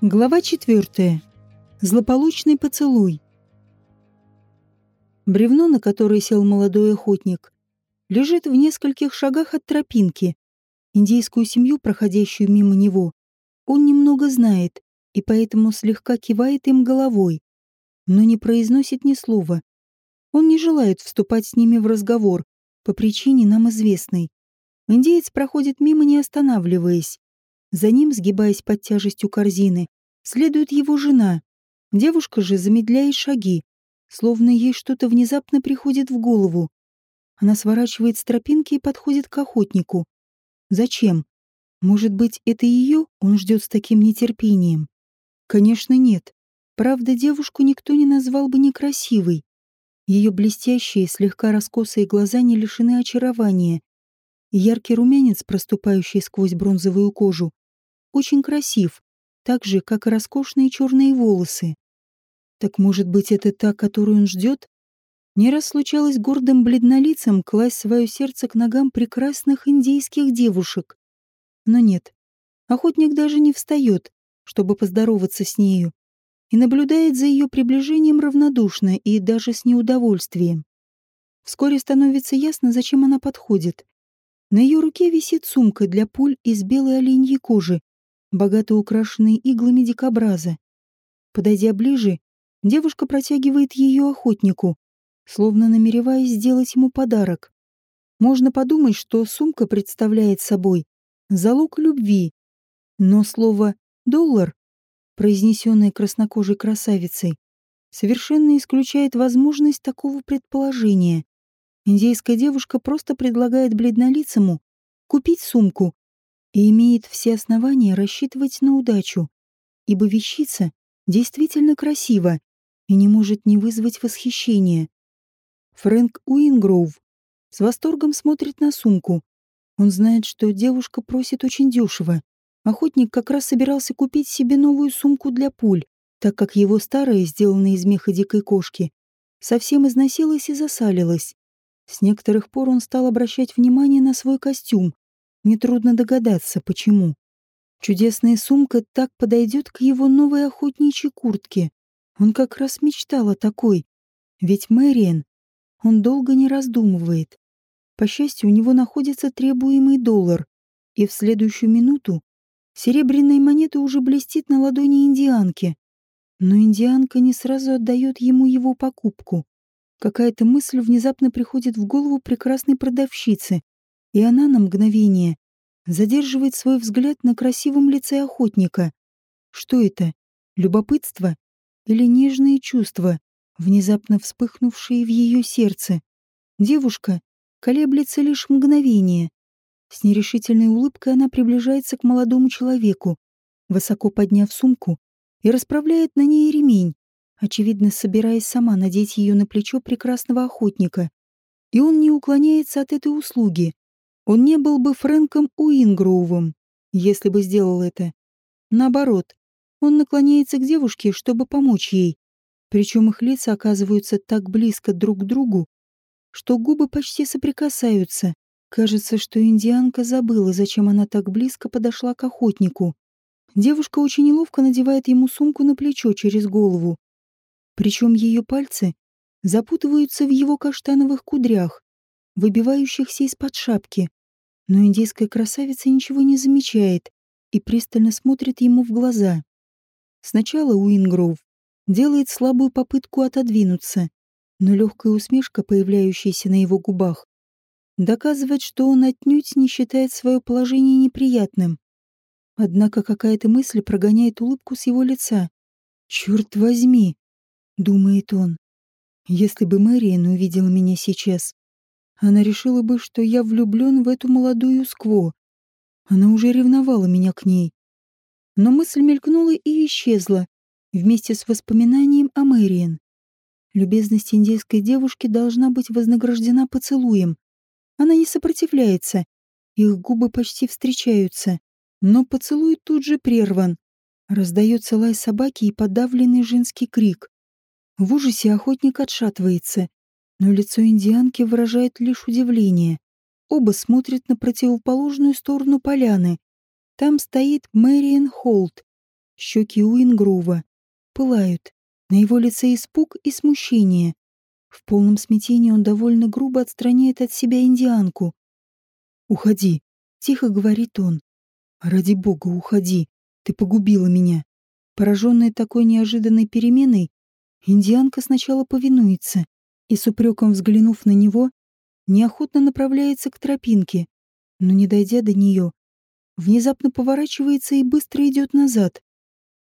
Глава четвертая. Злополучный поцелуй. Бревно, на которое сел молодой охотник, лежит в нескольких шагах от тропинки. Индейскую семью, проходящую мимо него, он немного знает и поэтому слегка кивает им головой, но не произносит ни слова. Он не желает вступать с ними в разговор по причине нам известной. Индеец проходит мимо, не останавливаясь. За ним, сгибаясь под тяжестью корзины, следует его жена. Девушка же замедляет шаги, словно ей что-то внезапно приходит в голову. Она сворачивает с тропинки и подходит к охотнику. Зачем? Может быть, это ее он ждет с таким нетерпением? Конечно, нет. Правда, девушку никто не назвал бы некрасивой. Ее блестящие, слегка раскосые глаза не лишены очарования. Яркий румянец, проступающий сквозь бронзовую кожу, очень красив, так же, как и роскошные черные волосы. Так может быть, это та, которую он ждет? Не раз случалось гордым бледнолицем класть свое сердце к ногам прекрасных индейских девушек. Но нет, охотник даже не встает, чтобы поздороваться с нею, и наблюдает за ее приближением равнодушно и даже с неудовольствием. Вскоре становится ясно, зачем она подходит. На ее руке висит сумка для пуль из белой оленьей кожи, богато украшенной иглами дикобраза. Подойдя ближе, девушка протягивает ее охотнику, словно намереваясь сделать ему подарок. Можно подумать, что сумка представляет собой залог любви, но слово «доллар», произнесенное краснокожей красавицей, совершенно исключает возможность такого предположения. Индейская девушка просто предлагает бледнолицему купить сумку и имеет все основания рассчитывать на удачу, ибо вещица действительно красива и не может не вызвать восхищения. Фрэнк Уингроув с восторгом смотрит на сумку. Он знает, что девушка просит очень дешево. Охотник как раз собирался купить себе новую сумку для пуль, так как его старая, сделанная из меха дикой кошки, совсем износилась и засалилась. С некоторых пор он стал обращать внимание на свой костюм. Нетрудно догадаться, почему. Чудесная сумка так подойдет к его новой охотничьей куртке. Он как раз мечтал о такой. Ведь Мэриэн он долго не раздумывает. По счастью, у него находится требуемый доллар, и в следующую минуту серебряная монета уже блестит на ладони индианки. Но индианка не сразу отдает ему его покупку. Какая-то мысль внезапно приходит в голову прекрасной продавщицы, и она на мгновение задерживает свой взгляд на красивом лице охотника. Что это? Любопытство или нежные чувства? внезапно вспыхнувшие в ее сердце. Девушка колеблется лишь мгновение. С нерешительной улыбкой она приближается к молодому человеку, высоко подняв сумку и расправляет на ней ремень, очевидно, собираясь сама надеть ее на плечо прекрасного охотника. И он не уклоняется от этой услуги. Он не был бы Фрэнком Уингроувом, если бы сделал это. Наоборот, он наклоняется к девушке, чтобы помочь ей, причем их лица оказываются так близко друг к другу, что губы почти соприкасаются. Кажется, что индианка забыла, зачем она так близко подошла к охотнику. Девушка очень неловко надевает ему сумку на плечо через голову. Причем ее пальцы запутываются в его каштановых кудрях, выбивающихся из-под шапки. Но индейская красавица ничего не замечает и пристально смотрит ему в глаза. Сначала Уингроув делает слабую попытку отодвинуться, но легкая усмешка, появляющаяся на его губах, доказывает, что он отнюдь не считает свое положение неприятным. Однако какая-то мысль прогоняет улыбку с его лица. «Черт возьми!» — думает он. «Если бы Мэриэн увидела меня сейчас, она решила бы, что я влюблен в эту молодую скво. Она уже ревновала меня к ней. Но мысль мелькнула и исчезла, вместе с воспоминанием о Мэриен. Любезность индейской девушки должна быть вознаграждена поцелуем. Она не сопротивляется. Их губы почти встречаются. Но поцелуй тут же прерван. Раздается лай собаки и подавленный женский крик. В ужасе охотник отшатывается, но лицо индианки выражает лишь удивление. Оба смотрят на противоположную сторону поляны. Там стоит Мэриэн Холт, Щеки Уингрова пылают. На его лице испуг и смущение. В полном смятении он довольно грубо отстраняет от себя индианку. «Уходи», — тихо говорит он. «Ради бога, уходи. Ты погубила меня». Пораженная такой неожиданной переменой, индианка сначала повинуется и, с упреком взглянув на него, неохотно направляется к тропинке, но, не дойдя до нее, внезапно поворачивается и быстро идет назад.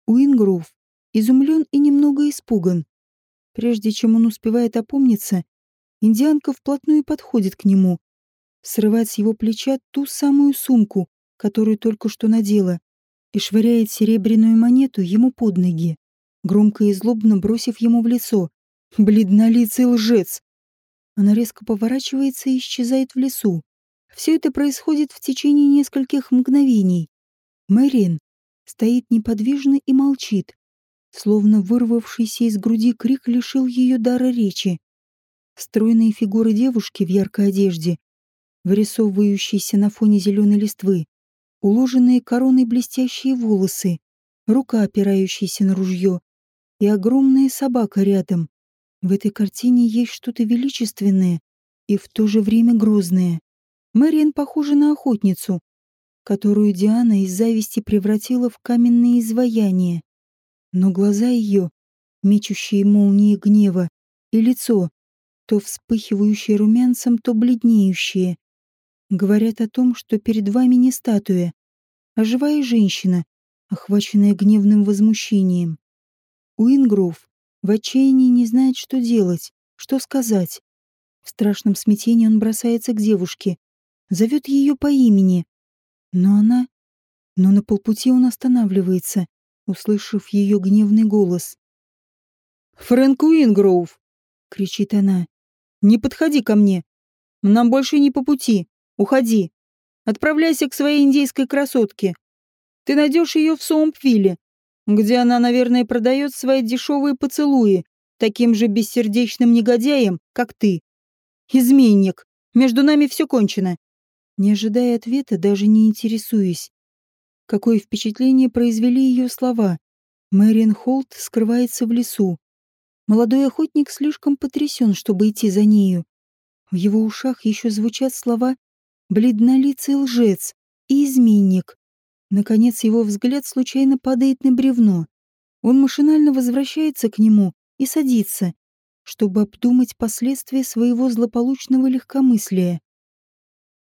Уингроув изумлен и немного испуган. Прежде чем он успевает опомниться, индианка вплотную подходит к нему, срывает с его плеча ту самую сумку, которую только что надела, и швыряет серебряную монету ему под ноги, громко и злобно бросив ему в лицо. «Бледнолицый лжец!» Она резко поворачивается и исчезает в лесу. Все это происходит в течение нескольких мгновений. Мэрин стоит неподвижно и молчит, словно вырвавшийся из груди крик лишил ее дара речи. Стройные фигуры девушки в яркой одежде, вырисовывающиеся на фоне зеленой листвы, уложенные короной блестящие волосы, рука, опирающаяся на ружье, и огромная собака рядом. В этой картине есть что-то величественное и в то же время грозное. Мэриан похожа на охотницу, которую Диана из зависти превратила в каменное изваяние. Но глаза ее, мечущие молнии гнева, и лицо, то вспыхивающее румянцем, то бледнеющее, говорят о том, что перед вами не статуя, а живая женщина, охваченная гневным возмущением. Уингров в отчаянии не знает, что делать, что сказать. В страшном смятении он бросается к девушке, зовет ее по имени. Но она... Но на полпути он останавливается, услышав ее гневный голос. «Фрэнк Уингроув!» — кричит она. «Не подходи ко мне! Нам больше не по пути!» Уходи. Отправляйся к своей индейской красотке. Ты найдешь ее в Соумпвилле, где она, наверное, продает свои дешевые поцелуи таким же бессердечным негодяем, как ты. Изменник. Между нами все кончено. Не ожидая ответа, даже не интересуясь. Какое впечатление произвели ее слова. Мэриан Холт скрывается в лесу. Молодой охотник слишком потрясен, чтобы идти за нею. В его ушах еще звучат слова бледнолицый лжец и изменник. Наконец его взгляд случайно падает на бревно. Он машинально возвращается к нему и садится, чтобы обдумать последствия своего злополучного легкомыслия.